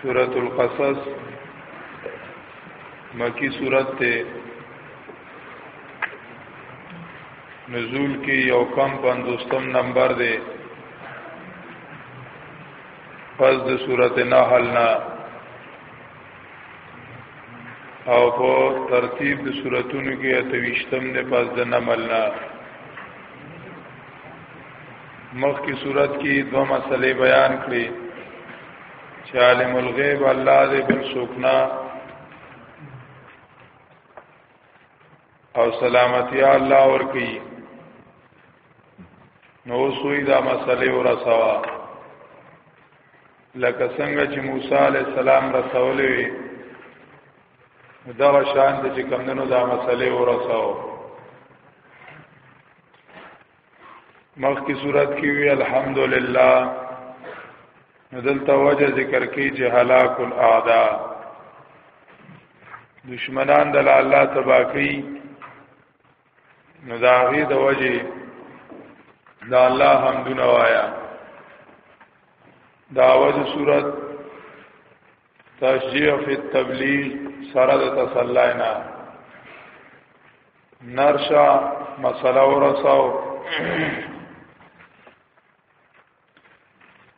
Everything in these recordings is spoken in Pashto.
سورۃ القصص مکی سورۃ ته نزول کې یو کم پندوستم نمبر دی پس د سورۃ نحل نه او په ترتیب د سوراتونو کې اتويشتم نه پس د نمل نه مخ کی صورت کی دو مسئلے بیان کړي چې عالم الغیب الله دې بل سوکنا او سلامتی الله ور کوي نو سوی دا مسئلے ور سوا لکه څنګه چې موسی علی السلام رسولې دا شان د چې کمندونو دا مسئلے ور سوا مخ کی صورت کی وی الحمدللہ ندلتا وجه ذکر کی چې هلاك الاعداء دشمنان د الله تبا کی نو دا غي د وجه دا الله حمدونه وایا دا وجه صورت تشجیع فی التبلیغ سره د تسلینا نرشا مسله ورساو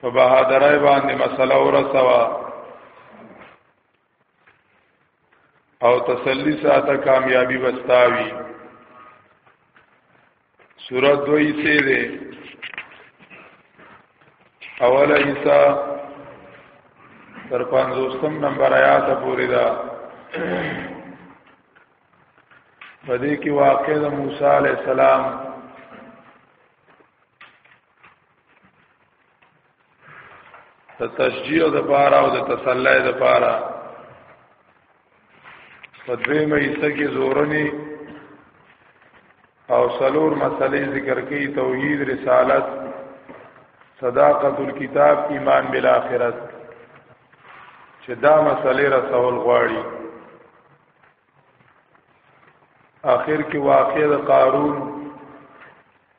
په بهادرای باندې مسله ورسوا او تسلی ساته کامیابی وستاوی سورۃ دوی سه ده اوله حصہ تر 50 نمبر آیات پورې ده په دې کې واقع د موسی علی السلام د تشجیع د پاره او د تسلی د پاره په دې مې حصہ کې زورنی او سلور مسلې ذکر کړي توحید رسالت صداقت الكتاب ایمان بالآخرت چې دا مسلې رسول غواړي اخر کې واقع د قارون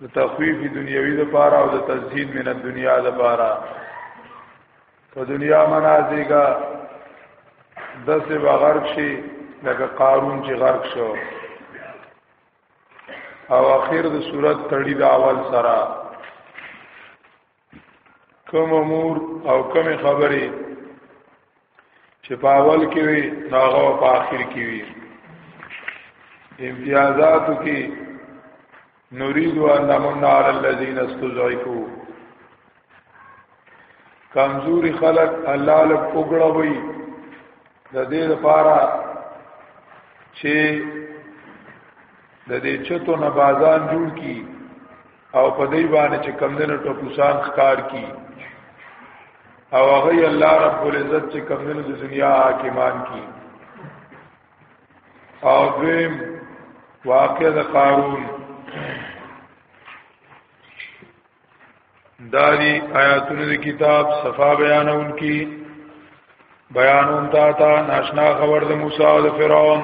د تخفیف دنیوي د پاره او د تزهید من دنیا د پاره په دنیا منازګه د څه بغرق شي لکه قارون چې غرق شو او اخر د صورت تړي د اول سره کوم امور او کوم خبرې چې په اول کې وي ناغه په آخر کې وي امتیازاتو کې نريد ان نمن على الذين استضعفوا کمزوري خلق الله له پګړه وي د دې لپاره چې د دې چتو نه بازان جوړ کی او په دې باندې چې کم دنه ټپوسان ښکار کی او هغه الله رب العزت چې کم دنه د دنیا حاکمان کی او دویم واقع د قارون داری آیاتونو د کتاب صفا بیانون کی بیانون تا تا ناشنا خبر د موسی او د فرعون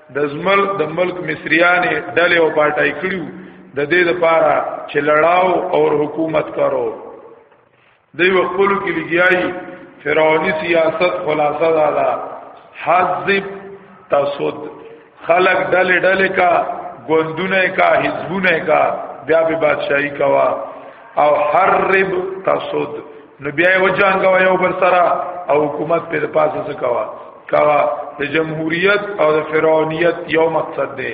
د زمل د ملک مصریانه ډلې او پټای کړیو د دې لپاره چې لړاو او حکومت کرو دوی خپل کې لګیایي فرعونی سیاست خلاصه دا ده حذب تسود خلق ډلې ډلې کا ګوندونه کا حزبونه کا بیا به بادشاہي کوا او حرب تسود نو بیا یو جنگوا یو بل سره او حکومت په پاسه څه کوا کوا د جمهوریت او د فرعونیت یو مقصد دی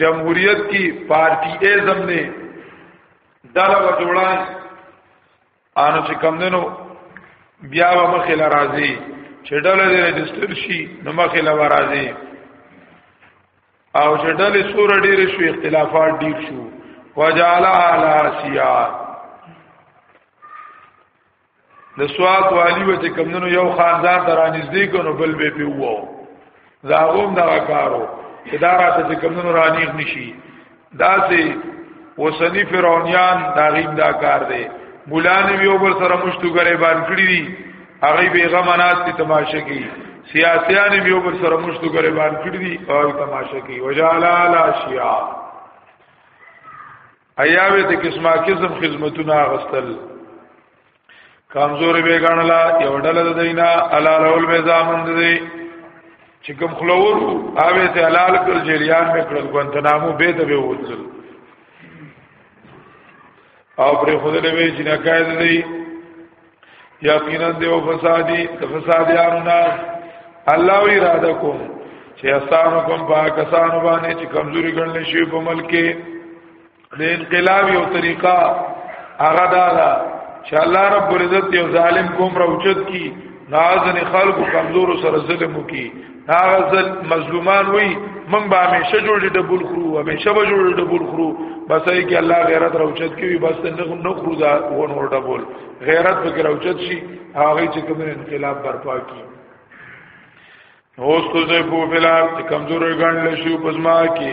جمهوریت کی پارٹی ازم نه دغه و جوړان انو چې کم دنو بیا و مخه لرازي چې ډله دې رجستر شي نو مخه لرازي او چې ډلې سور ډېر شو اختلافات ډېر شو وجعل على سيار د سواد والی و چې کمونو یو خاندان تر نږدې کونو بل به په وو دا هم دا کارو چې دا راته چې کمونو رانیغ نشي دا سي وسنی فرعونیان دا غیم دا کار دی مولانه یو بل سره مشتو غریبان کړی دي هغه به غمنات کی تماشه کی سیاسيان به وبر سره مشتو غریبان کړی دي او تماشه کی وجالا لا شیا ایاوی ته قسمه قسم خدمتونه غستل کمزوري به غنلا یو ډله د دینا حلال اول به زامن دي چې کوم خلور اوی ته حلال کړ جریان به کړل ګونتنامو به ته به وځل او پر خدای وی چې نه کاید دی یقینا دی او فسادی فساد یارو نه الله وی اراده کوم چې اسانو کوم پاکستان باندې چې کمزوري ګڼل شي په ملک کې د انقلاب یو طریقہ هغه دا ده چې الله رب العزت یو ظالم کوم راوچت کی نازن خلق کمزور سره ظلم کی هغه ځل مظلومان وي من به همیشه جوړ دي ډبل خرو همیشه به جوړ ډبل خرو بس ای کې الله غیرت راوچت کوي بس نه نه خرو دا ون ور ډبل غیرت به راوچت شي هغه چې کوم انقلاب برپا کی اوس کو زه په بلاد کمزور غنل شو پزما کې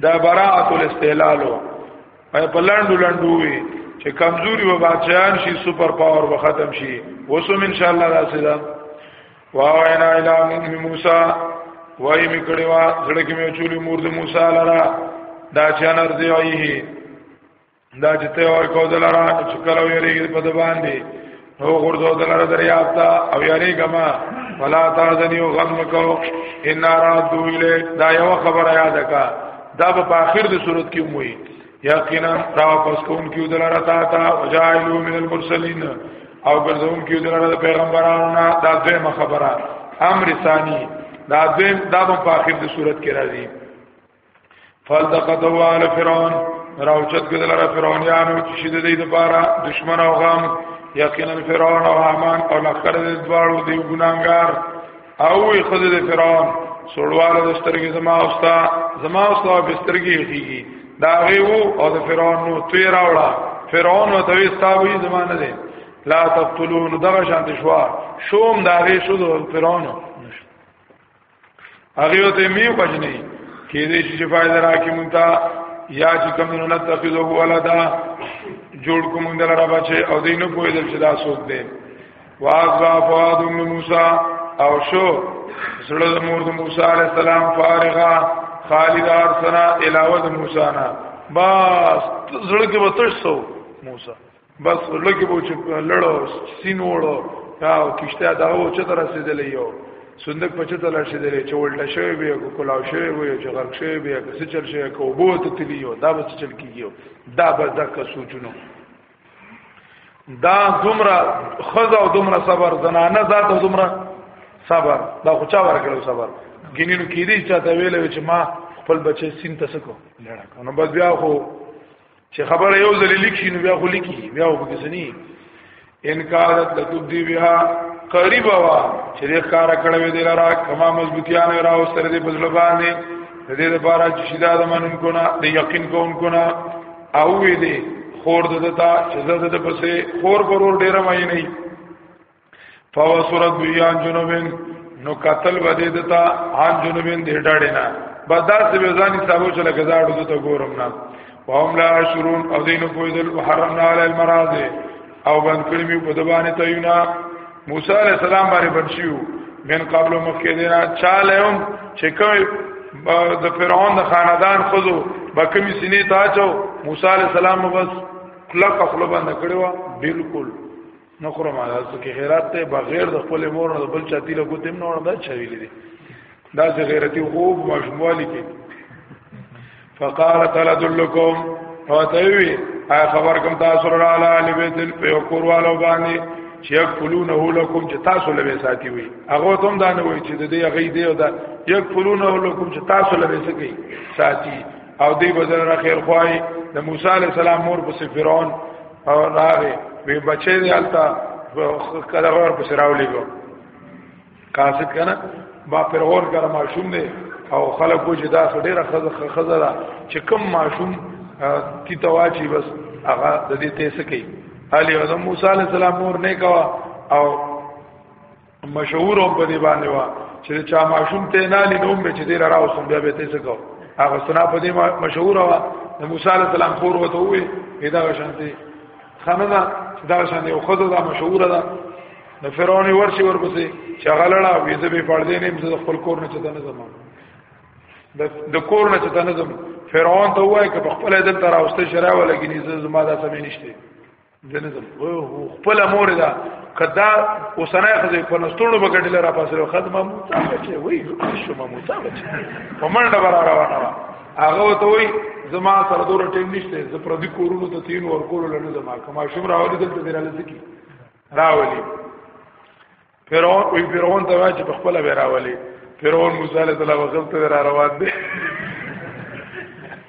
دا براءت الاستهلال او په لاندو لاندو وي چې کمزوري و بادشاہان شي سپر پاور و ختم شي وسوم ان شاء الله داسې ده واوینا الی موسی وای می کړي وا زړه کې مې چولې مور د موسی لرا دا چانر دی وایي دا چې ته اور کو دلاره چې کله ویریږي په د باندې نو غردو دلاره دریاب تا او یری کما فلا تازنی او غم کو ان را دو اله دا یو خبره یاد کا دا په اخر د صورت کې موي یقینا را واپس کوم کیو دلاره تا تا وجایلو من المرسلین او ګرځوم کیو دلاره پیغمبرانو نه دا دویمه خبره امر ثانی دا دویم دا په اخر د صورت کې راځي فالتقط وال فرعون راوچت کدل را فرعون یانو چې شید دې دوباره دشمن او غام یقینا فرعون او حامان او لخر دې دواړو دی ګناګار او خود دې فرعون سړواله د سترګې زما اوستا زما اوستا په سترګې کیږي دا غي وو او د فرعون نو توی راوړه فرعون او توی ستاوی زمانه دې لا تقتلون دغه شان دشوا شوم دا غي شو د فرعون هغه ته می وجنی کې دې چې فائدہ راکې مونږ ته یا چې کوم نه نتخذو ولدا جوړ کوم دل را بچي او دین په دې چې دا سوک دې واز با فواد موسی او شو سره د مور د موسی علی السلام فارغه خالد ارسنا علاوه د موسی نه بس زړه کې وتښتو موسی بس لګي بو چې لړو سینوړو دا کشته دا و چې تر رسیدلې یو صندوق په چته لا شي دلې چې ولټه شوی به کو کلاو شوی وي چې غرق شوی به که سچل شي کو بو ته تلی یو دا به سچل کیږي دا به دغه سوچونو دا دومره خزا او دومره صبر زنانه ذات او دومره صبر دا خو چا ورکړو صبر ګینینو کې دي چې تا ویلې چې ما خپل بچي سین ته سکو لړا نو بس بیا خو چې خبره یو ځل لیکي نو بیا خو لیکي بیا وګزنی ان کارت لتبدی بها قریب وا چې دې کار کړو دې لرا کما مضبوطیان را او سره دې بدل باندې دې لپاره چې شیدا د منن کو نه د یقین کو ان کو نه او وی دې خور دتا چې زده د پسې خور پرور ډیر مې نه فوسرت بیان جنوبین نو قتل بده دتا ان جنوبین دی ډاډه نه بس دا څه ځان حسابو چې لکه زاړو ته ګورم نه وهم لا شرون او دینو پویدل وحرمنا علی المراضی او بند کړی می په دبانه تیونا موسی علی السلام باندې بنشیو من قبل مخکې دینا چاله هم چې کوي د فرعون د خاندان خزو بکمی سینې ته اچو موسی علی السلام بس کلک خپل باندې کړو بالکل نو خورم تاسو کې غیرت ته بغیر د خپل مور نه بل چا تیله کوتم نه وردا چویل دي دا چې غیرتی خوب ماشموالي کې فقال تعالی دلکم فاتوی اي خبر کوم تاسو را علی لبیت په کور والو باندې چې یکفلونه لکم چې تاسو لبه ساتي وي هغه تم دا نه وي چې د دې غي دی او دا یکفلونه لکم چې تاسو لبه سکی ساتي او دی بدر خیر خوای د موسی علی السلام مور په فرعون او راغی وی بچی دی التا کله ور په سراولی کو قاصد کنه با فرعون کړه ماشوم دی او خلک وجه دا ډیره خزه خزه دا چې کم ماشوم تی تواچی بس هغه د دې تیسه کوي علی او موسی علی السلام مور نه کوا او مشهور هم په دې باندې وا چې چا ماشوم ته نه لیدوم به چې دې را راوسم بیا به ته څه کو هغه سنا په دې مشهور وا د موسی علی السلام خور وته وې پیدا شانتي خندا دا شانتي او خدای دا مشهور ده د فرعون ورشي ورپسې چې غلړه وې زه به پړدې نه مزه خپل کور نه چته نه زمام د کور نه چته نه زم فرعون ته وای چې خپل دل تر اوسته شرا ولګینې زما دا سمې نشته جنزم خپل مور دا کدا اوسنه خزه په نستونو بغټل را پاسره خدمه مو تا بچي وای شو مو تا بچي په منډه برا روانه وا هغه ته وای زما سره دور ټیم نشته ز پر دې کورونو ته تین ور کول نه زما کما شم راولې دلته دراله سکی راولې فرعون وی فرعون ته وای چې په خپل به راولي فرعون موسی علیه السلام وغلط را روان دي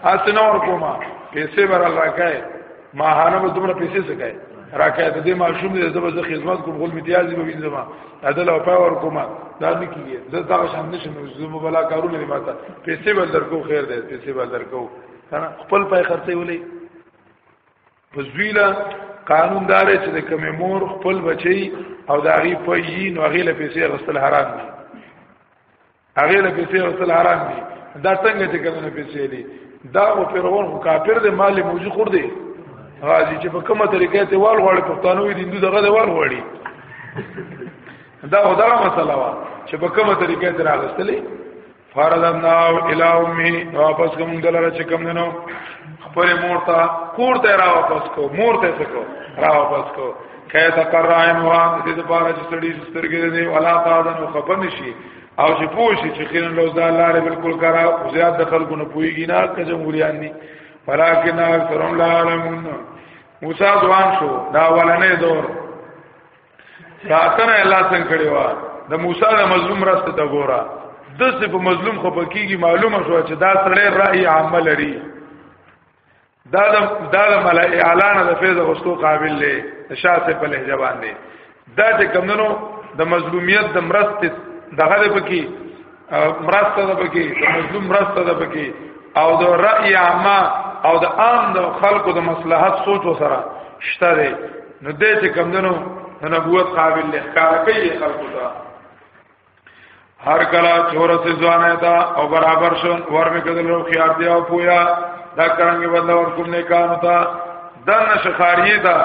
اسنور کوما پیسې ورل راکای ما هانه به دومره پیسې سکای راکای ته دې ماشوم دې زبر زه خدمت کوم غول میتیازي به وینځم عدل او پاور کوما دا نه کیږي زه دا شان نشم زه مبلا کارونه نه ماته پیسې بل درکو خیر دې پیسې بل درکو کنه خپل پای خرڅې ولې فزویلا قانون دار چې د کمې مور خپل بچي او د هغه په یی نو هغه له پیسې غسل حرام دي هغه له پیسې غسل حرام دي دا څنګه چې کنه پیسې دي دا او پیرون خو کافر دی مال موجي خور دی غازی چې په کومه طریقې ته وال غواړي پښتانه وي هندو دغه دی وال غواړي دا خدای مسله وا چې په کومه طریقې ته راغستلې فرضنا الى امي واپس کوم دلاره چې کوم دنو خپل مور ته کور ته را واپس کو مور ته څه کو را واپس کو کای ته قرایم وا دې د پاره چې سړی سترګې دې ولا تاذن خپن شي او چې پوښي چې خلن لوز د الله لري بالکل کرا زیات د خلکو نه پويږي نه که جمهوریان دي فلاکن اکثرهم لا علمون موسی ځوان شو دا ولنې دور ساتنه الله څنګه کړی و د موسی د مظلوم راسته ته ګوره د څه په مظلوم خو پکېږي معلومه شو چې دا سړی رأي عامه لري دا د دا د ملای اعلان د فیض غستو قابل دی شاسه په لهجه باندې دا چې کمنو د مظلومیت د مرستې دغه پکې مرسته ده پکې د مظلوم مرسته ده پکې او د رأی عامه او د عام د خلکو د مصلحت سوچ سره شته دی نو دې چې کمندنو نبوت قابل لحکار کوي خلکو ته هر کلا چور سے ځوانه تا او برابر شو ور می کدل رو خيار دی او پویا دا کرانګي بدل ور کوم نه کانو تا دنه شخاریه تا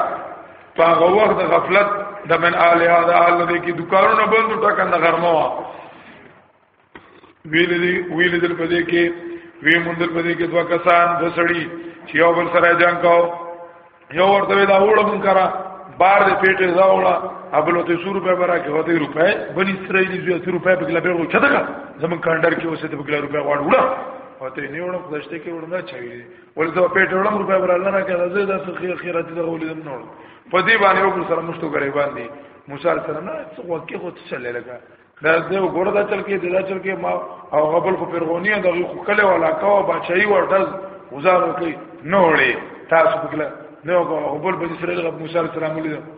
په هغه وخت د غفلت د من الها د الله دې کې دکانونه بند ټکند غرمه وا ویل دي ویل دل په دې کې وی مندل په دې کې دوه کسان د سړی چې یو بل سره جنگ کاو یو ورته دا وړه مون کرا بار دې پیټه دا وړه ابلو ته 100 روپے برا کې هته روپے بني اسرائیلی زو 100 روپے په لبه وچته زمون کانډر کې اوسه ته په روپے واړ وړه هته نه وړه پښته کې وړه نه چوي ول زه په ټوله مر په الله نه کړه زه د څه خیرات دغه ولیدم نو په دې باندې یو سره مشتو غړي باندې موسی عليه السلام نه څه وکه خو څه لګا دا زه وګوره دا چل کې دا چل کې ما او غبل خو پیرغونی دغه خو کله ولا کا او بچي ورتز وزار وکي نوړې تاسو بګله نو غبل به سره موسی عليه السلام ولید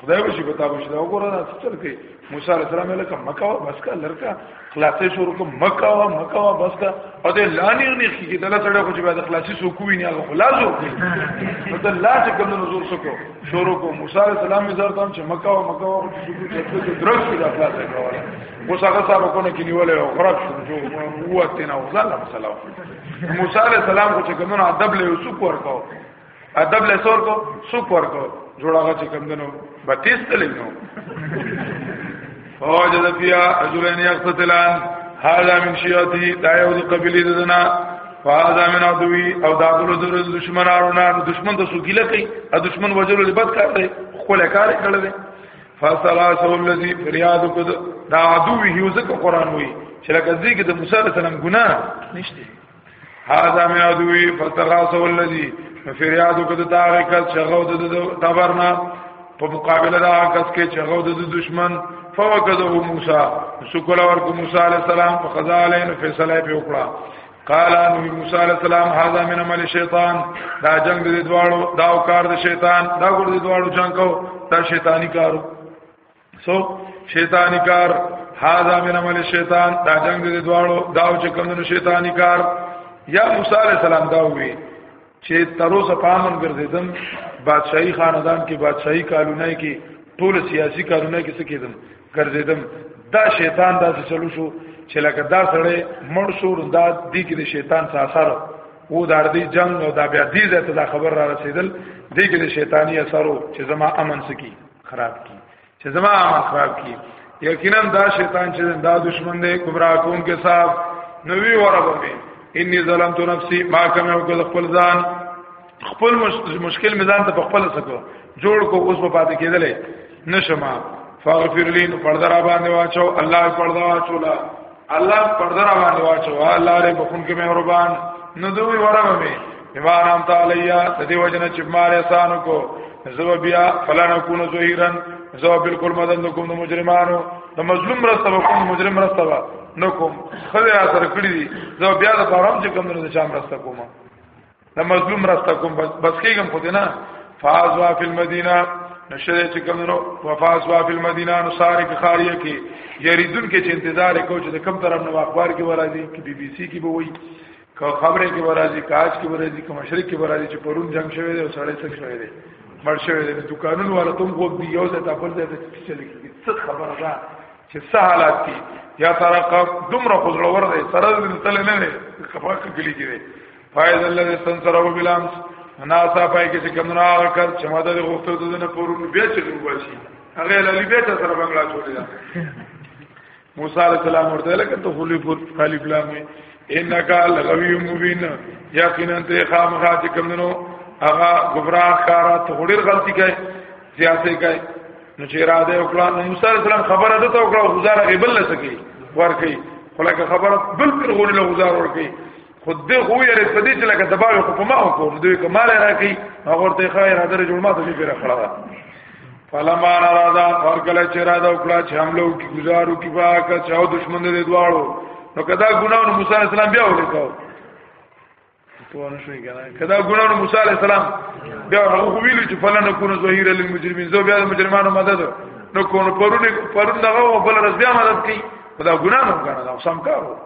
خدای به شي پتا به شي دا وګوره دا څه چل کوي موسی عليه السلام لکه مکه وا بس کا لړکا خلاصې شروع کوم مکه وا مکه وا بس کا او دې لانی نه کیږي دلا سره خو چې بعد خلاصې سو کوی نه هغه خلاص هو کوي نو دا لا چې کوم نزول سو کو شروع کوم موسی عليه السلام یې زړه تام چې مکه وا مکه وا چې شو کوی چې درس کې دا خلاصې کوله موسی هغه صاحب کو نه کې نیولې او خراب شو جو هو تینا وزاله مسله موسی عليه السلام کو چې کوم ادب له یوسف ورکاو ادب له سور کو سوپ ورکو جوړاغه چې کم دنو بتیس تلینو فوجد فيها رجلين يقتتلان هذا من شيعته دا یو د قبيله دنا فهذا من عدوي او دا دغه د دشمنانو نه دشمن ته سګيله کوي ا دشمن وجلو لبد کار دی خو له کار کړل دی فصلاته الذي فرياد قد دا عدوي هو ځکه قران وي چې لکه ځکه د موسی عليه السلام ګناه نشته هاذا من ادوی فتغاسو الذی فریادو کده تاغه کس شغو د تبرنا په مقابله دا کس کې شغو د دشمن فوقده موسی شکل ور کو موسی علی السلام په قضا علیه فیصله په وکړه قال ان موسی علی السلام هاذا من عمل شیطان دا جنگ د دواړو دا کار د شیطان دا ګور د دواړو جنگ کو دا شیطانی کارو سو شیطانی کار هاذا من عمل شیطان دا جنگ دې دواړو دا چې کوم شیطانی کار یا موسی علی السلام دا وی چې تر اوسه پامن ګرځیدم بادشاہي خاندان کې بادشاہي کالونه کې ټول سیاسي کارونه کې څه کېدم ګرځیدم دا شیطان داسې چلو شو چې لکه دا سړی مړ شو دا دی کې د شیطان څخه اثر وو دا د جنگ او دا بیا دې ته دا خبر را رسیدل دې کې د شیطانی اثر چې زما امن سکی خراب کی چې زما عمل خراب کی یقینا دا شیطان چې دا دشمن دی کبرا کوم کې صاحب نوی وربه می انی ظلمت نفسی ما کوم یو کله خپل ځان خپل مشکل میزان ته خپل سکو جوړ کو اوس په پاتې کېدلې نشما فاغفر لین پردرا باندې واچو الله پردا واچولا الله پردر باندې واچو الله رې بخون کې مهربان نو دوی ورمه می ایمان ام تعالی د دې وجنه چې مار احسان کو زو بیا فلان کونو زهیرن زو بالکل مدد کوم د مجرمانو د مظلوم را سبا کوم مجرم را سبا نو کوم خدای اثر کړی زو بیا د پرام چې کوم نه چا مرسته کومه د مظلوم راستا کوم بس بس کېږم خو دې نه فاز وا فی المدینه نشره چې کوم نو وفاز وا فی المدینه نو ساره کې خاریه کې یریدون کې چې انتظار کو چې د کم طرف نو اخبار کې ورازي کې بی بی سی کې به وایي که خبره کې ورازي کاج کې ورازي که مشرق کې ورازي چې پرون جنگ شوی دی او سړی څه شوی دی مړ شوی دی دکانونو والا تم خو دی یو ځای تاپل ځای ته چلې کېږي څه خبره ده چې څه حالات دي یا سره دومره خو ضرور دی سره دې تل نه نه خفه کېږي فائز الذي استنصره بالامس مناسا پای کې چې کمنو هغه کس چې مدد غوښته د دنیا پورون بیا چې لوبه شي هغه لالي به تر سره بنگلا جوړی دا موسی علی السلام ورته لکه ته خلی پور خالی بلا مې انک لغوی مبین یقینا ته خامخا چې کمنو هغه گمراه کارا ته ډیر غلطی کوي زیاتې کوي نو چې را ده وکړه نو موسی علی السلام خبره ده ته وکړه غزار غیبل لسکی ورکی خلک خبره بل پر غوړي له غزار ورکی خود دې خو یې په دې چې لکه سبا یو په ما وکړو دوی کمال راکې هغه ورته خیر حاضر جوړ ما ته دې پیره خړا فلما رادا اور کله چې رادا وکړه چې حملو کې گزارو کې واکه چاو دشمن دې دواړو نو کدا ګناونه موسی عليه السلام بیا ولیکاو توانه شوی کنه کدا ګناونه موسی عليه السلام بیا هغه ویل چې فلنه کونه ظهیر للمجرمین زو بیا د مجرمانو مدد نو کونه پرونه پرونه هغه بل رضیا مدد کوي خدا ګناه نه کنه دا سم کارو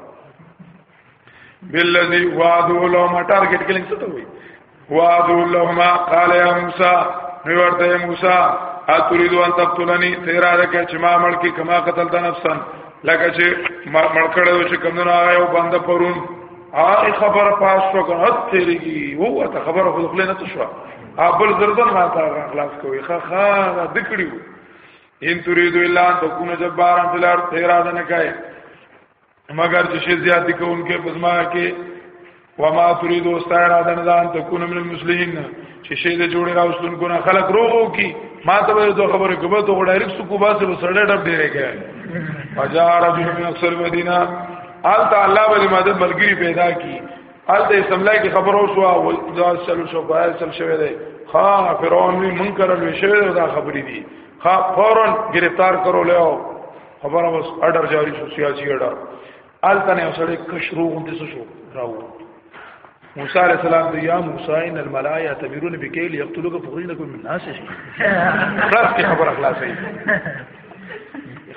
بالذي وعدوا لهم ټارګټ کلین څه ته وایي وعدوا لهم قال يا موسى نو ورته موسی اتريد ان تقتلني تیرا رکه چې ما مړ کی کما قتل د نفسن لکه چې مړ کړو چې کمنو آیا او بنده پرون هغه خبره پاس شو کنه تیریږي هو ته خبره خو خلینه ته شو ابل زردن ما تا خلاص کوي خا خا د کړیو ان تريد الا ان تكون جبارا في الارض تیرا نه کوي مگر چې شي زیاتی کوونکې پزما کې وما تريد واستعر اذن ځان تكون من المسلمين چې شي د جوړې راوستون کو نه خلق روغو کی ما ته به دوه خبرې کوم ته ډایرک سکو باسه وسړې ډب ډېرې کې فجاء رجل من اقصى المدينه آل تعالی ولې مدد ملګری پیدا کی آل ته سملای کی خبر او شو او دا سلو شو بای سل شوی دی خا فرعون منکر لوي شوی دا خبرې دي خا فورن گرفتار کرو له خبره بس اډر جاری شو سیاسي اډر آلته نه سړی کشرو غونډې څه شو راو موسی علیہ السلام دی یا موسی ان الملائکه تمرون بکیل یقتلوک فخرینکم من الناس شي خلاص کی خبر خلاصې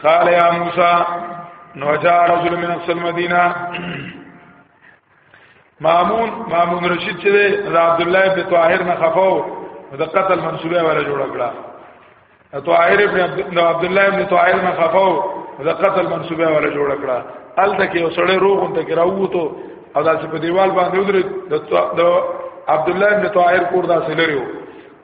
قال یا موسی نو جاء رجل من اقصى المدینه مامون مامون رشید چې د عبد الله ابن طاهر نه خفاو د قتل منسوبه ولا جوړ کړه طاهر ابن عبد الله ابن طاهر نه خفاو د قتل منسوبه ولا جوړ کړه ال تک یو سړی روغ ته کراوته او داسې په دیوال باندې ودرې د عبد الله ابن طاهر کور داسې لريو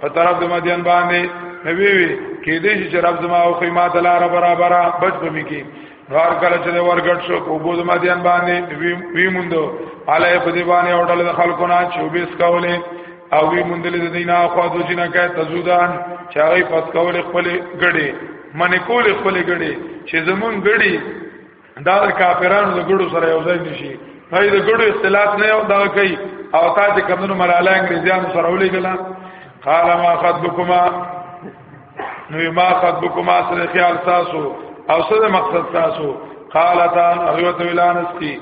په طرف د مدین باندې نبی وی کې دې چې رب زما او خیمه د لار برابر بچ بمی کې نور کله چې ورګټ شو کو بود مدین باندې وی موندو علی په دی باندې اورل د خلکو نه 24 کولې او وی موندل د دینه خو د جنہ کې تزودان چې هغه پس کولې خپل ګړې منې کولې خپل ګړې چې زمون ګړې دا د کافرانو د ګړو سره یو ځای نشي هاي د ګړو اختلاف نه یو دا کوي او تا چې کمنو ملاله انګريزيان سره ولې کلا قال ما خطبكما نو ما خطبكما سره خیال تاسو او سره مقصد تاسو قالتا اغیوت ویلانس کی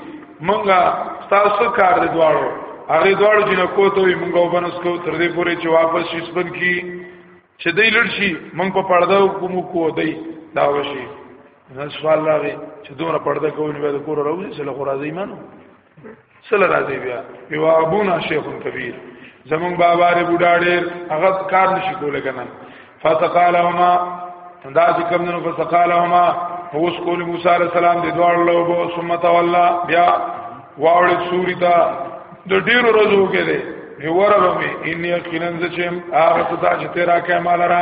منگا تاسو کار دی دوارو اغی دوارو جنو کوتوی منگا و بنس کو تردی پوری چه واپس شیس بن کی چه دی لڑشی منگ پا پردو کمو کو دی داوشی نن سوال راغی چې دومره پرده کوي نو د کور راوځي چې له قرازه ایمانو سره راځي بیا یو ابونا شیخ کبیر زمون بابا ری بوډا ډیر هغه کار نشي کوله کنه فتقالهما دا چې کوم نو فتقالهما هو سکول موسی علی السلام د دوړ له بو ثم تولا بیا واول سوري تا د ډیر ورځو کې دی هو ربمه ان یقینا زچم هغه ته چې تیرا کمال را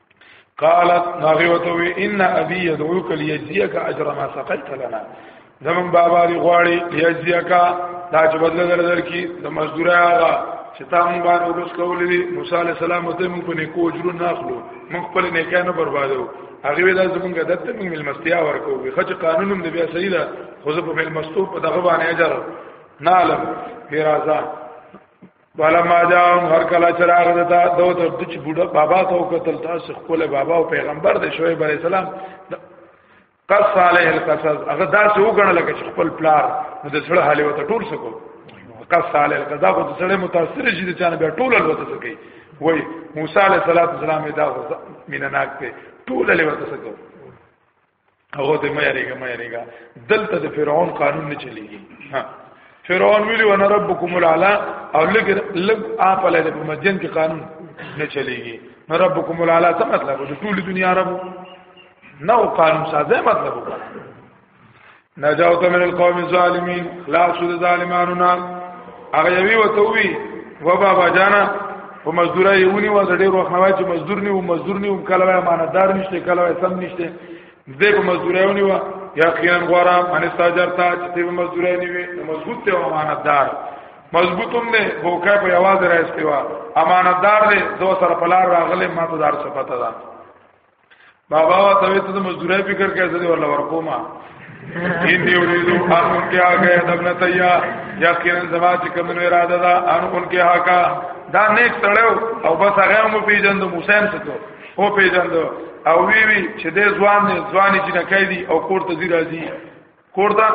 قالت ناغیوتوی ان ابي يدعوك ليجزيك اجر ما سقيت لنا زمون بابا دی غواړي ليجزيك دا چې بدل درل کی د مزدورا هغه چې تا مون باندې ورس کولې دي موسی عليه السلام ته مون په نیکو اجر نه اخلو مون خپل نه کانه بربادو هغه ویل زمونږ د دته مون ملمستیا ورکو وي خچ قانونم دی بیا صحیح ده خو زه په ملمستو په دغه باندې اجر نالم پیرازا بالا ما جام هر کله چراغ دتا دو ته د چ بوډا بابا ته وکتل تاسو خپل بابا او پیغمبر د شعیب علی السلام قص علیه القصص هغه داسې وګڼل چې خپل پلار نو د سړی حالي وته ټول سکو قص علیه القصص خو د سړی متاثر شي چې نه بیا ټول الوته سکی وای موسی علیه السلام دا مینناک ته ټول الوته سکو هغه ته مې یریګه مې یریګه دلته د فرعون قانون نه چلیږي ها فرعون ویلی وانا ربکم العلا او لګ لګ اپ له په مسجد کې قانون نه چلیږي نو ربکم العلا څه مطلب د ټول دنیا رب نو قانون ساده مطلب وکړه نجاوت من القوم الظالمین خلاص د ظالمانو نه هغه یوی وته وی و بابا جانا په مزدورای یونی و د ډیر وخت نه چې مزدور نیو مزدور نیو کله وای امانتدار نشته کله وای سم نشته دې په مزدورای یونی و یا خیان غوارا ان استاجر تا چې په مزدورای نیوي مضبوط ته امانتدار مضبوطم نه بوکا په आवाज راځتیوا امانتدار دې زو سره پلار راغله ما ته دار څه پته ده بابا وا ته ته مزدوري فکر کوي زه ورل ورکوما ان دی وریدو ان ان کې هغه دبن تیا یقینا زما چې کوم اراده ده ان ان کې هغه دا نیک سره او بس هغه مو پیجند موسیم ستو او پیجند او وی وی چې دې ځوان ځواني چې نه کوي او کوړه ته دی راځي کوردا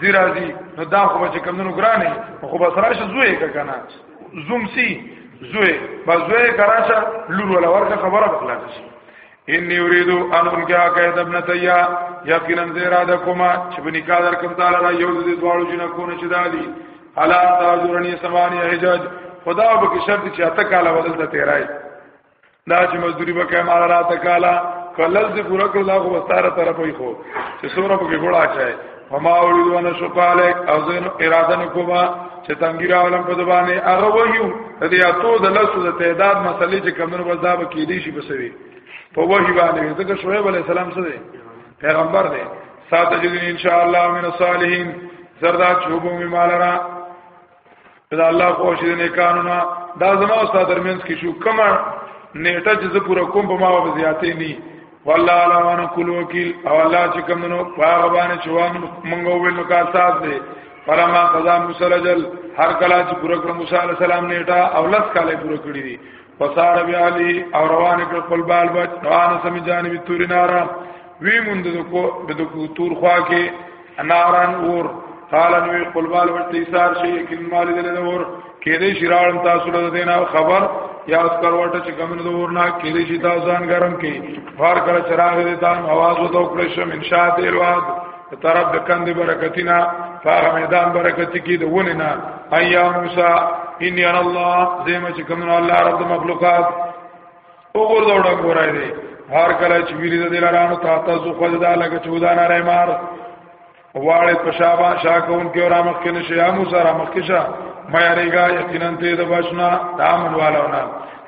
زی راځي نو دا خو چې کمونو ګرانه خو بس راشه زوی کنه زوم سی زوی بس زوی کراشه لور ولا ورکه خبره بخلاص شي ان یریدو ان انکا قید ابن تیا یقینا زیرا د کوما چې بنی کا در کوم تعالی را یو دې دواړو جن کو نه چدالي الا تاجرنی سمانی حجاج خدا وبک شرط چې اته کاله بدل ته تیرای دا چې مزدوري به کوي مال راته کالا کلل دې پورا کړل هغه وستاره طرف وي خو چې سوره په کې ګوړه اچای فما اورید وانا شقالک او زین اراده نکوما چې تنګیر عالم په دبانې هغه وحیو د دې اتو د لاسو د تعداد مسلې چې کمنو بس دا به کې دي شي بسوي په وحی باندې ځکه شعیب علی السلام سره پیغمبر دی ساته جن ان شاء الله من الصالحین زردا چوبو می مالرا دا الله خو شي نه قانونا دا زما استاد درمنس کې شو کما نیټه چې زه پورا کوم په ما و زیاتې نه والله علامه کل وکیل او الله چې کوم نو هغه باندې چې وان مونږ ویل نو کار ساز دی فلما قضا موسی رجل هر کله چې پورا کړ موسی علی السلام نیټه او لس کاله پورا کړی دی فصار بیا علی او روان کړ خپل بال بچ روان سم جانب تور نارا وی مند کو د کو تور خوا کې اناران اور قال نو خپل بال بچ تیسار شي کین مال دل اور کې دې شراړم تاسو له دینا خبر یا اس کروټه چې کوم د اور نه کې دې شي تاسو ځان ګرم کې فار کړ چراغ دې تام आवाज وته کړشم ان شاء الله په طرف د کند برکتینا په میدان برکتی کې د ونه نه ایا موسی ان ان الله زم چې کوم الله رب د مخلوقات او ګور دا وړه ګورای دی هر کله چې ویری د دلارانو تا تاسو خو دا لګه چودان را مار واړې په شابه شا کون کې را مخ کې نشه یا موسی را مخ کې شه مې اړېګا یقینا ته د بشنا دامن والونه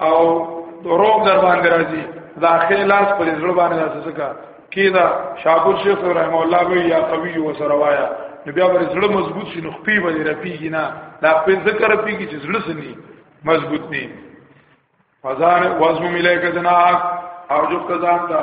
او روغ در باندې راځي داخل لاس پر زړه باندې راځي څه کیدا شاپور شیخ رحم الله وی یا قوی و سروایا نو بیا ور زړه مضبوط شي نو خپې باندې رپیږي نه دا په ذکر رپیږي چې زړه سني مضبوط نه فزان وزم الیک جناح او جو کزان تا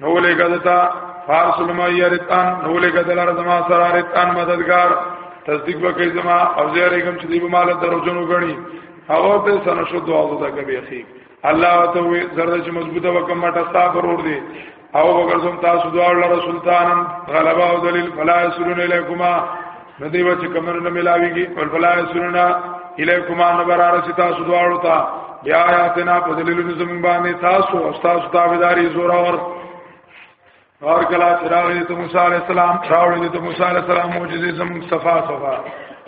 نو له غدتا فارس لما یارتان نو له غدلار زما سره رتان مددگار تصدیق وکړي زما او زیارې کوم چې دی مال دروژنو غني هغه ته سن شو دعا ودا کوي اخی الله ته وي زرد چې مضبوطه وکم مټه صاف ورور دي او وګرځم تاسو دعا الله رسول تانن غلبا او دلیل فلا یسرون الیکما نو دی به چې کمنو نه ملاویږي بل بلا سننا الیکما نبر ارسی تاسو دواړو ته بیا آیاتنا په دلیلونو زمون باندې تاسو او تاسو تابعداري زور اور اور کلا چراغی ته موسی علی السلام راوړی ته موسی علی السلام معجزې زمون صفا صفا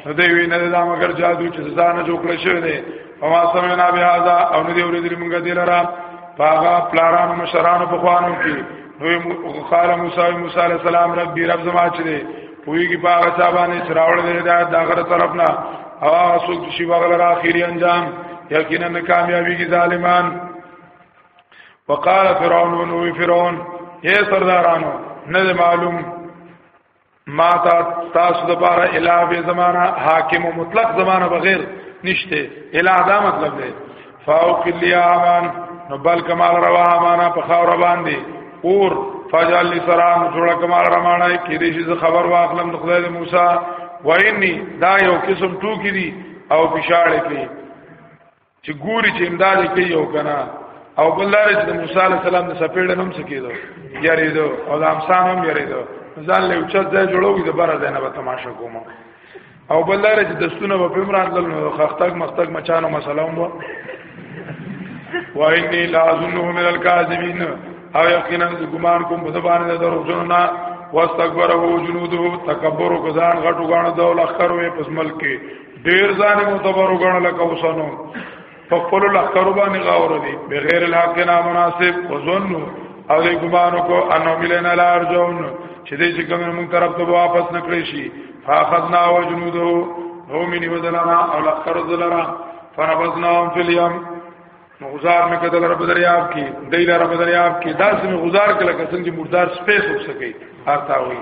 نو دی وی نه دا مگر جادو چې ځان جوړ کړی شوی دی او ما سمعنا بهذا او نه دی ورېدل موږ دی لرا پاغا پلارانو مشرانو په خوانو کې نو خاله موسی موسی علی السلام رب رب زما چې پویږي په هغه څه باندې چې راوړل دی دا د هغه طرف نه او هغه څوک چې هغه لر اخیری انجام یقینا کامیابی کی ظالمان وقال فرعون او فرعون اے سردارانو نه معلوم ما تا تاسو د بار الہ به زمانہ حاکم مطلق زمانہ بغیر نشته الہ دا مطلب دی فاو کلی امان نو بل کمال روا امانا په خاور باندې اور فجعل لي سرام جوړه کمال رمانه کې دې شي خبر واخلم د خدای د موسی ویني دا یو قسم ټوکی دي او بشاړه کې چې ګوري چې امداد کوي یو کنه او بلاره چې موسی عليه السلام د سپېړې نوم سکیدو یریدو او د امسان هم یریدو ځان له اوچت ځای جوړوي د بره ځای نه به تماشا کوم او بل لار چې د سونه په پمرات لږ نو خختګ مختګ مچانو مسله مو وإني لا أظنه من الكاذبين او یقینا ګمان کوم په باندې د دروغجنو نه واستكبره جنوده تکبر غزان غټو غاڼو دول اخر وې پس ملک ډیر ځان متبر غاڼو لکه وسانو فقل الاخر باندې غاور دي بغیر الحق نه مناسب وظنوا او دې ګمان کو انو ملن الارجون چې دې چې کوم موږ طرف ته واپس نکړې شي فاخذنا وجنودو نو مني بدلنا او لخر ذلرا فنبذناهم في اليم غزار مې کدل رب دریاب کې دیل رب دریاب کې داسې مې غزار کله کسن چې مردار سپیس وسکي آتا وي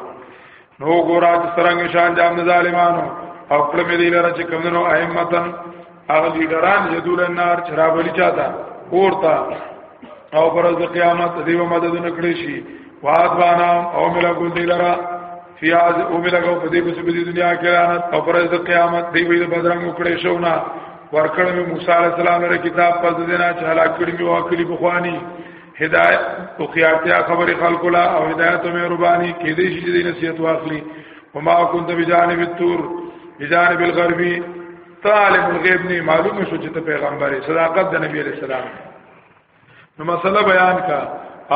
نو ګورا چې څنګه شان جام ظالمانو او کله مې دې لره چې کمنو ائمتن هغه لیډران یذول النار چرابلی چاته ورته او پر ورځ قیامت دیو مدد نکړي شي واد بانا او ملا ګل دې لره فیاض او ملا کو په دې په سبدي دنیا کې رانت او پر ورځ قیامت دی وی بدرنګ کړي شو نه ورکړم موسی علی السلام لپاره کتاب پس دینه چې هلاک کړي مې واکلی بخوانی هدایت او خیارتیا خبره خلق لا او هدایت او مهرباني کې دې شي دې نصیحت واخلي وما كنت بجانب التور بجانب الغربي طالب الغیب نه معلومه شو چې ته پیغمبر صداقت د نبی علیہ السلام نو مسله بیان کا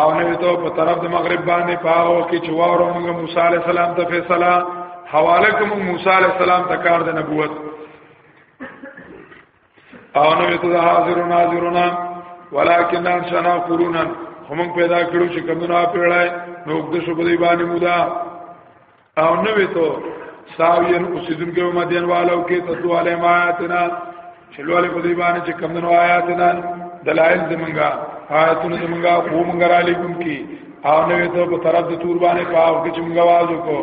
او نه ته په طرف د مغرب باندې پاو کې چوارو موږ موسی علیہ السلام ته فیصله حواله کوم موسی علیہ السلام ته کار د نبوت او نو یو ته حاضر او ناظرونه ولکن ان شنا قرونا هم پیدا کړو چې کمونه پیړای نو د شو په دی باندې مودا او نو ته ساوین اوسیدونکو مدین والو کې تدو علی ماتنا چلو علی په دی باندې چې کمونه آیاتنا دلائل زمونږه آیاتونه زمونږه قوم غرا علیکم کې او نو ته په طرف د تور باندې پاو کې چې موږ आवाज وکړو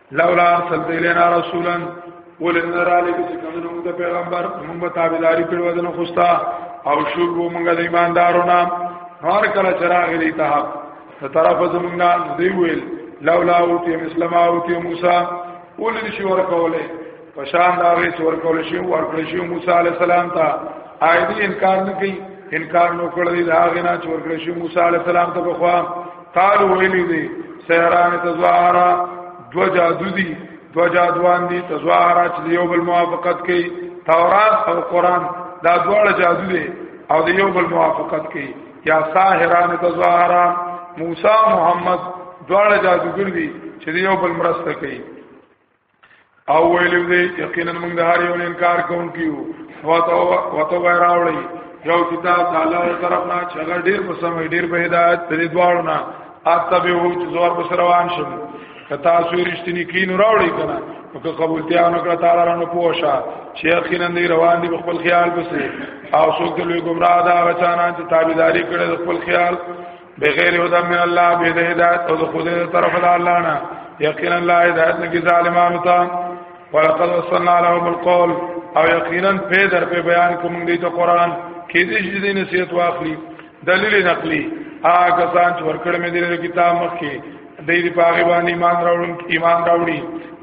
لولا ارسلت الینا رسولا ولن را لګ چې کوم نوم د پیغمبر موږ به تابعداري کړو د نو خوستا او شوب موږ د ایماندارونو هر کله چراغ دی ته ته طرف زمونږ نه دی ویل لولا اوتی مسلمه اوتی موسی ولن شي ورکوله پشان دا وی چې ورکول شي ورکول شي موسی عليه السلام ته آیدی انکار نه کوي انکار نو کړل دی دا غنا چې ورکول شي موسی عليه السلام ته بخوا قالو ویلی دی سهران تزوارا دو جادو دی دو جادوان دی تزوارا چې یو بل موافقت کوي تورات او قران دا دواړه جادو دی او د یو بل موافقت کوي یا ساحران تزوارا موسی محمد دواړه جادوګر دي چې یو بل مرسته کوي او ویلو دی یقینا موږ د هر یو انکار کوونکیو وته وته غراوړی یو کتاب د الله طرف نه چې هغه ډیر په سم ډیر په هدایت په دواړو نه اته به و چې زور په روان شم کتا سو رښتینی کین راوړی کنه که قبولتیا نو کړه تعالی رانو پوښا چې یقینا دی روان دی خپل خیال پسې او څوک لوی گمراه دا غچانا چې تابعداري کړي خپل خیال بغیر هدا من الله به د هدایت او د خدای طرف له الله نه یقینا الله هدایت نه کی ظالمانو ته ولقد وصلنا لهم القول او یقینا په در په بیان کوم دی ته قران کې دې چې دې نصیحت واخلي دلیل نقلی هغه ځان چې ورکړ مې دې کتاب مخ کې دې دې پاغي باندې ایمان راوړم ایمان راوړي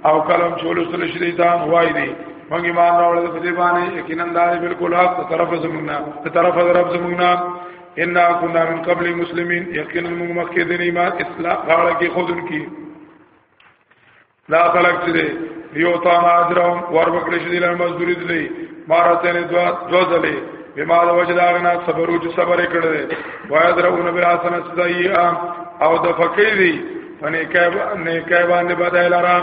او کلم چولو سره شری ته وای دی مونږ ایمان راوړل په دې باندې یقینا دا بالکل حق طرف زمونږه طرف رب زمونږه ان كنا من قبل مسلمين یقینا موږ مخکې د ایمان اسلام غاړه کې خودن کی دا خلک چې یو تا نادرم ور وکړي چې له مزدوري دي مارته نه دوا دوا ځلې بما د وجه دا غنا صبر او چې صبر کړل وای درونه بل حسن سیئه او د فقیر دی فنه کای نه کای باندې بدایل را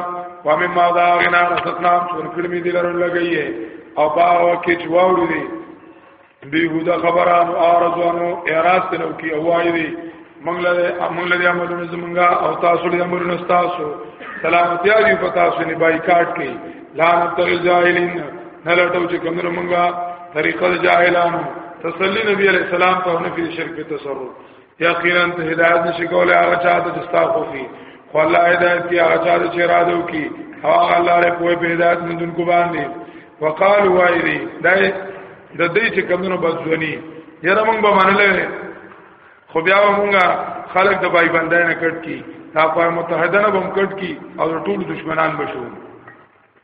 و مما دا غنا رسنا څور کړم دي لرل لګي او باو کې چواوړي بیهوده خبرانو اعرضونو اعراض تنو کی اوای دی موږ له موږ له عملونو زمونږه او تاسو له عملونو تاسو سلامتی دی په تاسو نه بایکاټ کی لعنت تل جاهلین نه لټو چې کومره موږه طریقه جاهلانو تسلی نبی علیہ السلام ته نه فی شرک تصرف یقینا ته هدایت نشي کولای هغه چاته چې ستا خوفي خو الله هدایت کی هغه چاته چې را دو کی هغه الله له کوی په هدایت مندون کو باندې وقال وایری دا د دې چې کمونو بځونی یره مونږ به منلې خو بیا مونږه خلک د بای بندای نه کټ کی دا په متحده نه بم کټ کی او ټول دشمنان بشو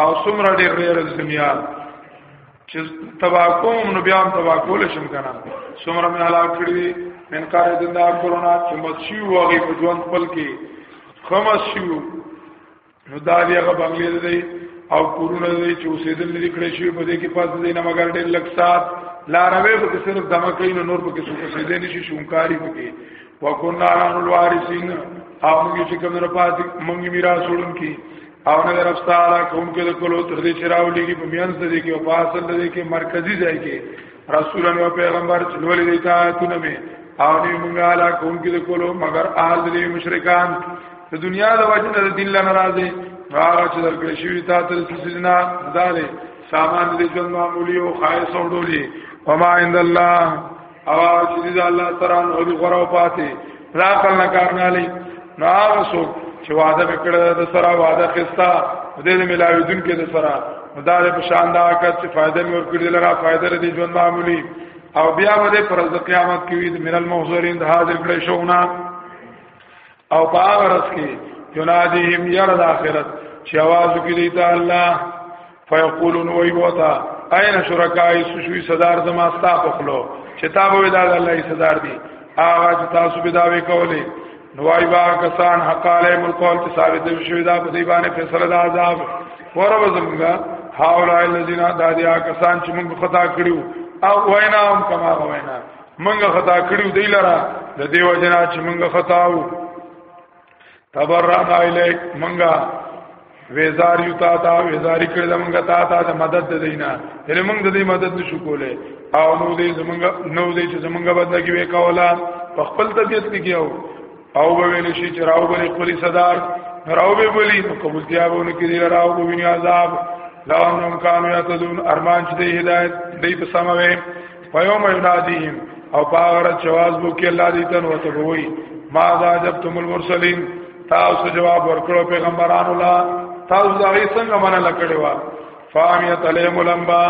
او څومره ډیر ډیر دنیا چې تبا کوم نو بیا هم تبا کول شم کنه څومره مې هلاک کړی من کار د دا کورونا چې مچي وغي په ژوند خپل کې خمس شو نو دا بیا غ بنگلې دی او کورونا دی چې اوسېدل لري کړی شي په دې کې پاس دی نه مګر ډېر لک سات لاروي به کې صرف دمه کوي نو نور به کې څه اوسېدل نشي شونکاری به کې وکنا الوارثین او موږ چې کوم نه پاتې موږ میراث وړون کې او نه رب تعالی کوم کې د کولو تر دې چراولې کې په میان سره کې او په اصل دې کې مرکزی ځای کې رسولان او پیغمبر چلولې دي تاسو به او نه موږ علا کوم کې د کولو مگر اهل دې مشرکان د دنیا د وجه د دین له ناراضه هغه چې درکړې شوی تاسو سلسله دارې سامان دې ژوند معمولی او خایس او ډولې وما عند الله او چې د الله سره نو دی غره او پاتې لا کل نه کار نه لې نو هغه څوک چې وعده وکړه د سره وعده خستا دې دې ملاوي دن کې د سره دا په شان دا کړ چې فائدہ مې ورکړي لرا فائدہ دې ژوند معمولی او بیا به پر قیامت کې د من المحذرین د حاضر کړي شو نه او په هغه ورځ کې يناديهم ير الاخرت چې आवाज کوي دی ته الله فيقولون وي بوتا اين شرکای سشوي صدر زما ستا په خلو چې تا به دا الله یې صدر دي هغه چې تاسو به دا وکولې نوای با کسان حق علی ملک او ثابت شوی دا په دی باندې فیصله د عذاب ورو زمګه هاولای الذین دادیا کسان چې موږ خطا کړیو او وینا هم کما وینا منګه خطا کړیو دی لرا د دیو جنا چې منګه خطاو تبرعنا الیک منګه ویزار یو تا تا ویزاری کړی د منګه تا تا د مدد د دینه یعنی منګه د دې مدد نشو کولای او نو دې زمنګه نو دې چې زمنګه بدل کې وکولا په خپل طبيعت کې کیاو او به ویل شي چې راو به خپل صدر راو به بولی نو قبول کیا به نو کې راو به ویني عذاب لا انهم كانوا يتدون ارمان چې هدایت دې په سموي فیوم ینادیهم او پاور چواز بو کې الله دې تن وته وي ما ذا جبتم المرسلین تاسو جواب ورکړو پیغمبرانو لا تاسو دا یې څنګه منه لکړې وا فامیت علیهم لمبا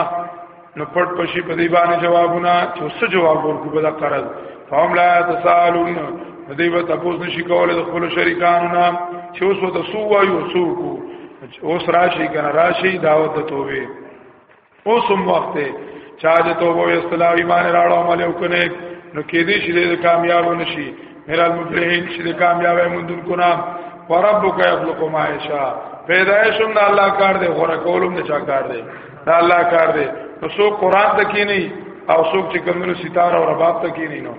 نو پټ پشي په دې باندې جوابونه چې څه جواب ورکو به دا قرض فهم لا تسالون دې به تاسو نشي کولای د خپل شریکانو نام چې اوس وته سو وایو سو کو اوس راشي کنه راشي دعوت ته توبه اوس هم وخت دی چا چې توبه وستلا ایمان راړو عمل وکنه نو کې دې شي دې کامیاب نشي میرا المفلحین چې دې کامیاب مندون کو نام وربک یخلق ما یشاء پیدائش هم الله کار دی غره کولم نه چا کار دی دا الله کار دی نو سو قران ته کې نه او سو چې کومو ستاره او رباب ته کې نه نو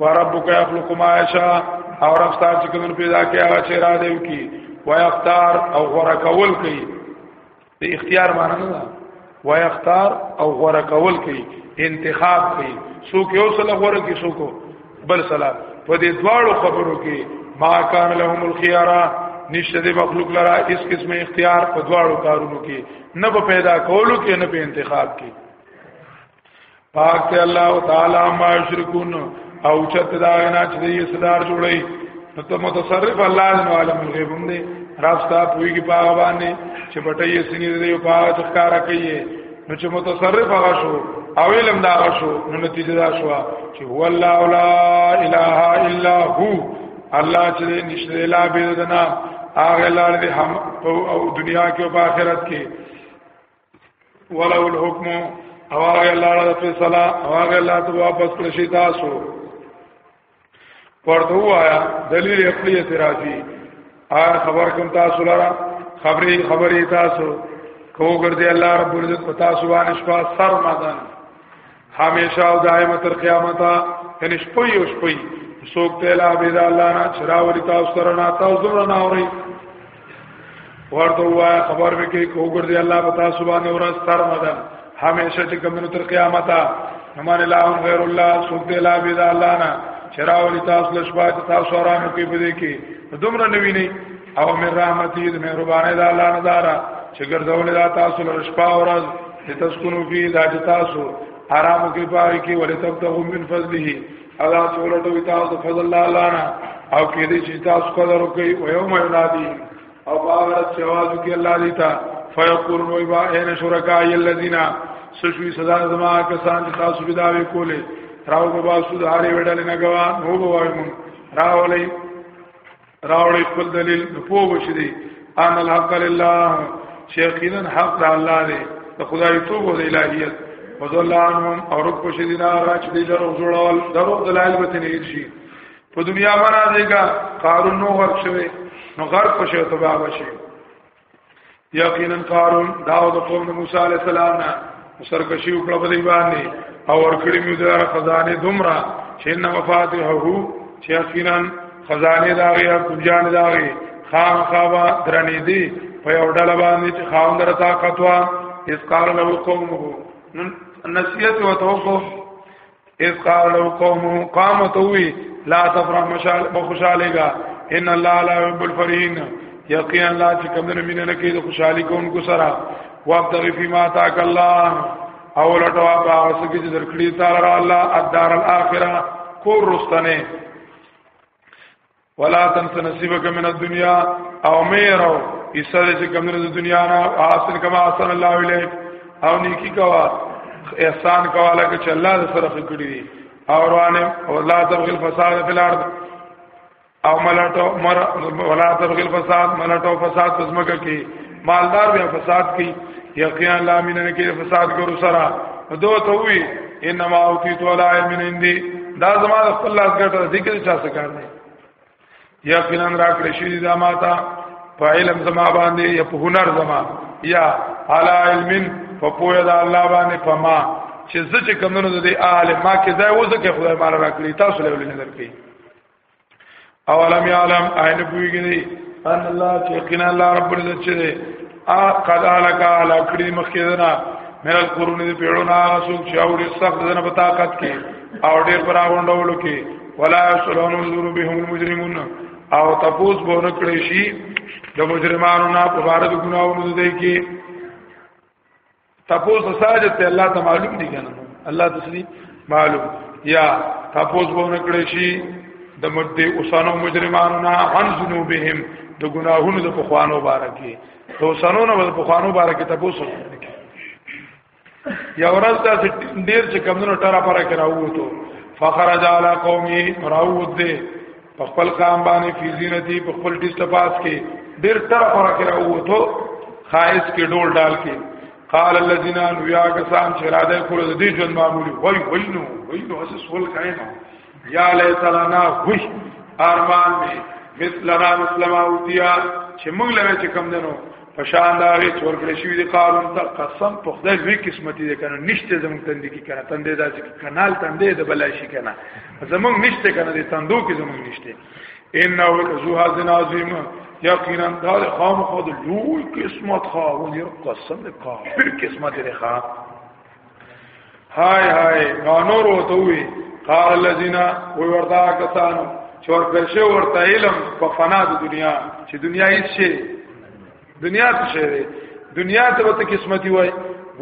وربک یخلق ما یشاء او رب ستاسو چې کومو پیدا کې هغه چې را دی کی ويختار او غره کول کوي د اختیار معنی نه ده وای اختار او غوړه کول کوي انتخاب کوي څوک یو سره غوړه کوي څوک بل سره په دې دواړو خبرو کې ما کان لهم الخيارا نشته د مخلوق لرا اس قسمه اختیار په دواړو کارونو کې نه په پیدا کولو کې نه په انتخاب کې پاک الله تعالی ما یشرکون او چت دا نه چې یې صدر جوړي نو ته متصرف الله جل عالم الغیب هم دی راستا پوی کی پاغه باندې چې بټي سینې دې او پاغه څخکارا کوي نو چې متصرف هغه شو او علم دا شو نو نتیجه دا شو چې هو الله لا اله الا هو الله چې نشته لا بيدنا هغه لار دې هم او دنیا کې او آخرت کې ولو الحكم او هغه الله د فیصله او هغه الله ته واپس کړی شي تاسو ورته وایا دلیل خپل اعتراضی آ خبر کوم تاسو لرا خبرې خبرې تاسو کو ګرځي الله رب عزت پتا سبحان شپه سر مدن همیشه او دائمه تر قیامت یعنی شپوی او شپوی سوک تیلا بید اللہ نا چراولی تاو سرنا تاو زمرنا اوری ورته وای خبر وکي کوګر دی الله پتا سبحانه اور ستر مدن همیشه چې کمنو تر قیامت نمان الله غیر الله سوک دی لا بيد الله نه چراولی تاسو لشبات تاسو آرام کوي په دې کې دومره نوی نه او مې رحمتي دې مهربانه ده الله نه دارا چې ګرځول دا تاسو لشبا اورز لتسكنوا فيه دا چې تاسو آرام کې پاره کې ولې تب ته من فضله ادا څولټو تاسو فضل الله لانا او کې دې چې تاسو قدر کوي او یوم ینادي او باور چې आवाज کوي الله دې تا فیقول نو با ان شرکای الذین سشوی صدا زما کسان چې تاسو بداوي کولې راو بابا سود هاري وډل نه غوا نو بوایمون راولې راوړی خپل دلیل په وښه دی ان الحق لله شیقینا حق د الله دی د خدای توب او د الہیت وزلانهم او رب کو شدینا راچ دی درو جوړول درو دلایل به نه شي په دنیا باندې دیګه قارون نو غرق شوی نو غرق شوی تباہ شي یقینا قارون داود قوم موسی علی السلام نه سرکشی وکړه په دی باندې او ورکړی موږ دغه خزانه دومره چې نه مفاتيحه چې یقینا خزانه داغه یا کنجان داغه خام خابا درنې دي په یو ډول باندې چې خاوند را طاقت وا اس قال له قومه نصیحت او توقف اذ قال لو قوم قام توي لا تفرح مشال بخوشالېګا ان الله لا يحب الفرحين یقین الله چې کمنه مين نه کوي د خوشحالي کوونکو سره وابتغي فيما تاك الله او لټوا په اوس کې چې درکړي تعالی الله الدار الاخره کور رستنه ولا تنس نصیبک من الدنیا او میرو ایسا دې چې کمنو د دنیا نه حاصل کما احسن الله الیک او نیکی کوا احسان کوا لکه چې الله دې سره خکړي دي او روانه ولا تبغي الفساد فی الارض او ملټو مر ولا تبغي الفساد ملټو فساد پسمکه کې مالدار بیا فساد کوي یقینا لا مين نه کې فساد ګرو سره دو ته وی انما اوتی تو لا علم عندي دا زما د خپل لاس ګټه ذکر چا څه کار دی یقینا را کړی شي دا ماتا په علم زما باندې یا په هنر زما یا علا علم په پوهه د الله باندې په ما چې زه چې کمونو د عالم ما کې ځای وځه کې خدای مال را کړی تاسو له ولې نه درکې اولم یعلم عین پویګنی ان الله چې کنا الله رب دې چې ا قد الک علی کړي مخکې دنا مې القرون دې پیړونا رسول چې اور سخت دنا په طاقت کې او ډېر پر غونډولو کې ولا یسلون نذور بهم المجرمون او تپوس به نکړي شي د مجرمانو نه په بار د ګناونو دې کې تاسو ساجت ته الله ته معلوم دي کنه الله تسلی معلوم یا تاسو به نکړې شي د مدې اوسانو مجرمانو نه عن ذنوبهم د ګناهونو د پخوانو بارکه د اوسانو نه د پخوانو بارکه تاسو یا ورځ دا ډیر چې کمونو ټره پره کراوو ته فخرج علی قومه راووت دې په خپل قام باندې فی زینتی په خپل ټیس لباس کې ډیر تر پره کې راووتو خایس کې ډول ډال کې قال الذين ان ويا کسان چې را ده کول د دې ژوند معمولی وای وای نو وای نو اساس ول کاینه یا لیت لنا وش ارمان می مثل را مسلمه اوتیا چې موږ لوي چې کم دنو پشان دا وی چور کړی شوی دی قارون ته قسم په خدای وی قسمتي دی کنه نشته زمون تند کی کنه تند دا چې کانال تند دی بلای شي کنه زمون نشته کنه دی تندو کې زمون نشته ان او ذو حزن عظیم یقینا دا خام خود لوی قسمت خا و قسم دی قابل قسمت دی خا هاي هاي نور وته وي قال الذين وي وردا کسانو چې ورکړ شو ورته علم په فنا د دنیا چې دنیا هیڅ شي دنیا څه شي دنیا ته وته قسمتي وای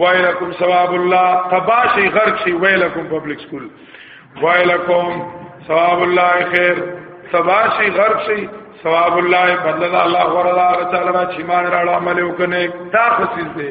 وایلکم ثواب الله تباشی غرق شي وایلکم پبلک سکول وایلکم ثواب الله خیر تباشی غرق شي ثواب الله بدل الله وردا تعالی چې مان راړه عمل وکنه تا خصیز دی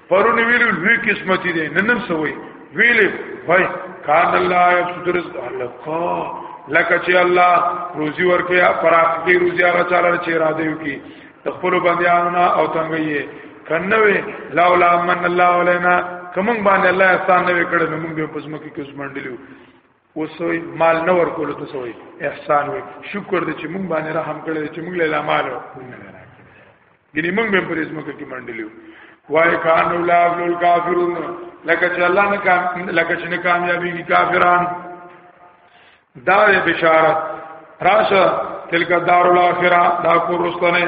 پرون ویلو لوی قسمتي دی نن سوي ویلې وای کان الله یبسط رزق لکا لکه چې الله روزي ورکیا پراخ کی روزي هغه چاله چې را دیو کی تخپل بندیانو او تنګي کنوي لولا من الله علينا کوم باندې الله احسان نه وکړ نو موږ به پزمکه کې اوس منډلیو وسوي مال نه ورکول ته سوي احسان وي شکر دې چې مونږ باندې رحم کړې چې مونږ له مال ګنې مونږ به پرې زموږ کې منډلیو وای کان اولاد الکافرون لکه چې الله نه کام لکه چې نه کامیابی کی کافران دا بشارت راشه تلک دار الاخره دا کورستنه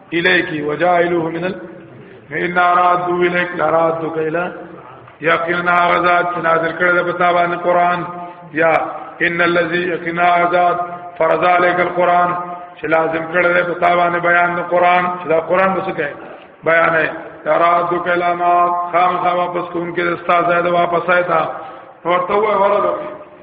الیک وجاعله من ال ان اراد الیک اراد کلا یقینا غزاد چې نازل کړل په پتا باندې قران یا ان الذي یقینا غزاد فرض علیک القران چې لازم کړل په پتا باندې بیان د قران چې دا قران څه کوي بیان ہے اراد کلا ما خام خام واپس کوم کې استاد زید واپس آیا تا ورته وای ورته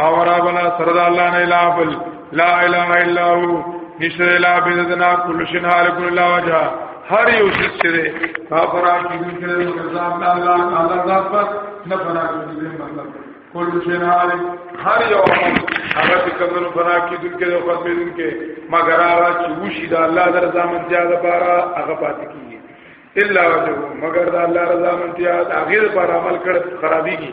او را بلا سره د الله نه الا بل لا اله الا هو نشته الا بذنا کل شن حال کل الله وجه هر یو شي چې ده کافر کی دې کړه د ذات الله تعالی ذات پر نه فرا کی دې مطلب کل شن حال هر یو هغه چې کمنو فرا کی دې کړه او ختمې دې کې مگر هغه چې وشي د الله در ځامن زیاده پاره هغه پاتې کیږي الا وجه مگر د الله رضا منتیا د هغه پر عمل کړه خرابيږي